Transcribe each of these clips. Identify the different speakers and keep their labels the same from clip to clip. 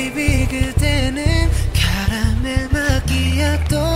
Speaker 1: baby 그대는 카라멜 마키아또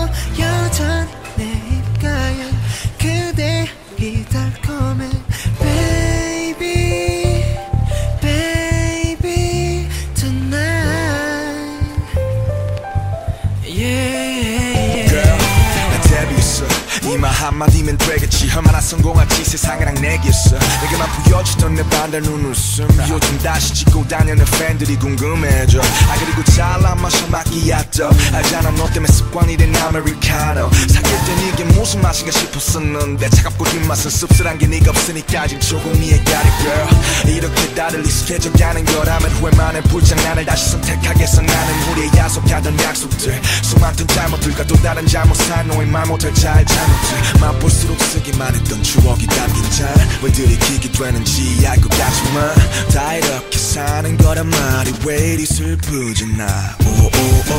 Speaker 2: 이말 한마디면 되겠지. 얼마나 성공할지 세상이랑 내겠어 내게만 보여주던 내 반달 눈웃음. 요즘 다시 찍고 다니는 팬들이 궁금해져. 아 그리고 잘난 마셔 마끼야또 알잖아 너 때문에 습관이 된 아메리카노. 사귈 땐 이게 무슨 맛인가 싶었었는데. 차갑고 뒷맛은 씁쓸한 게 네가 없으니까 지금 조금 이해가리 girl. 이렇게 다들 익숙해져가는 거라면 후회만의 불장난을 다시 선택하겠어. 나는 우리의 약속하던 약속들. 수많던 잘못들과 또 다른 잘못 사놓은 말 못할 잘잘 못들 맛볼수록 쓰기만 했던 추억이 담긴 잔왜 들이키게 되는지 알것 같지만 다 이렇게 사는 거란 말이 왜 이리 슬프지 나? 오오오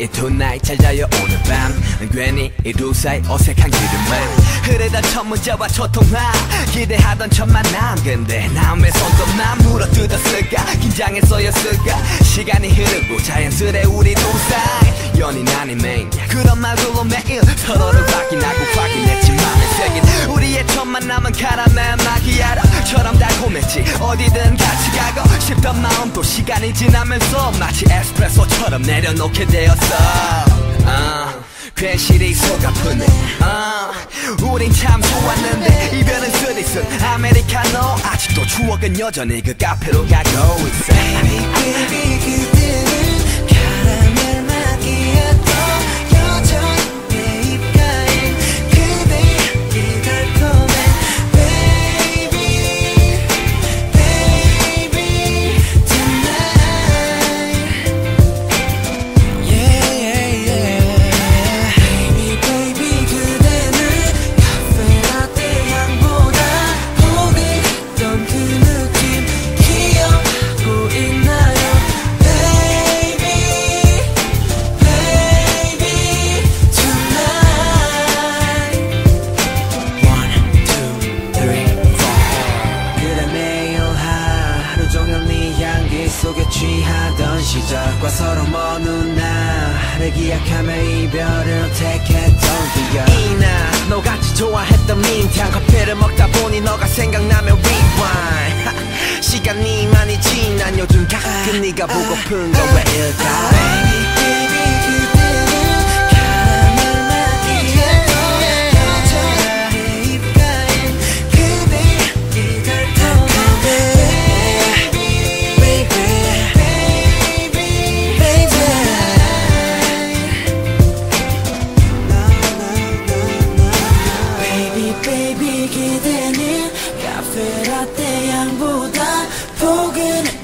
Speaker 3: 이 tonight 잘 자요. 오늘 밤 괜히 이 두 사이 어색한 기름만. 흐르던 첫 문자와 첫 통화 기대하던 첫 만남. 근데 남의 손톱만 물어뜯었을까? 긴장했어였을까? 시간이 흐르고 자연스레 우리 두 사이. 연인 아닌 매니아. 그런 말들로 매일 서로를 확인하고 확인했지만 새긴 우리의 첫 만남은 카라멜 마키아로처럼 달콤했지. 어디든 가고 싶던 마음도 시간이 지나면서 마치 에스프레소처럼 내려놓게 되었어. 아, 괜시리 속 아프네. 아, 우린 참 좋았는데 이별은 쓰리쓴 아메리카노 아직도 추억은 여전히 그 카페로 가고 있어.
Speaker 1: Baby 그대는 과 서로 먼 훗날을 기약하며 이별을 택했던 기억. 이나 너같이 좋아했던 민트향 커피를 먹다 보니 너가 생각나면 rewind. 시간이 많이 지난 요즘 가끔 네가 보고픈 건 왜일까 전부다 포근해.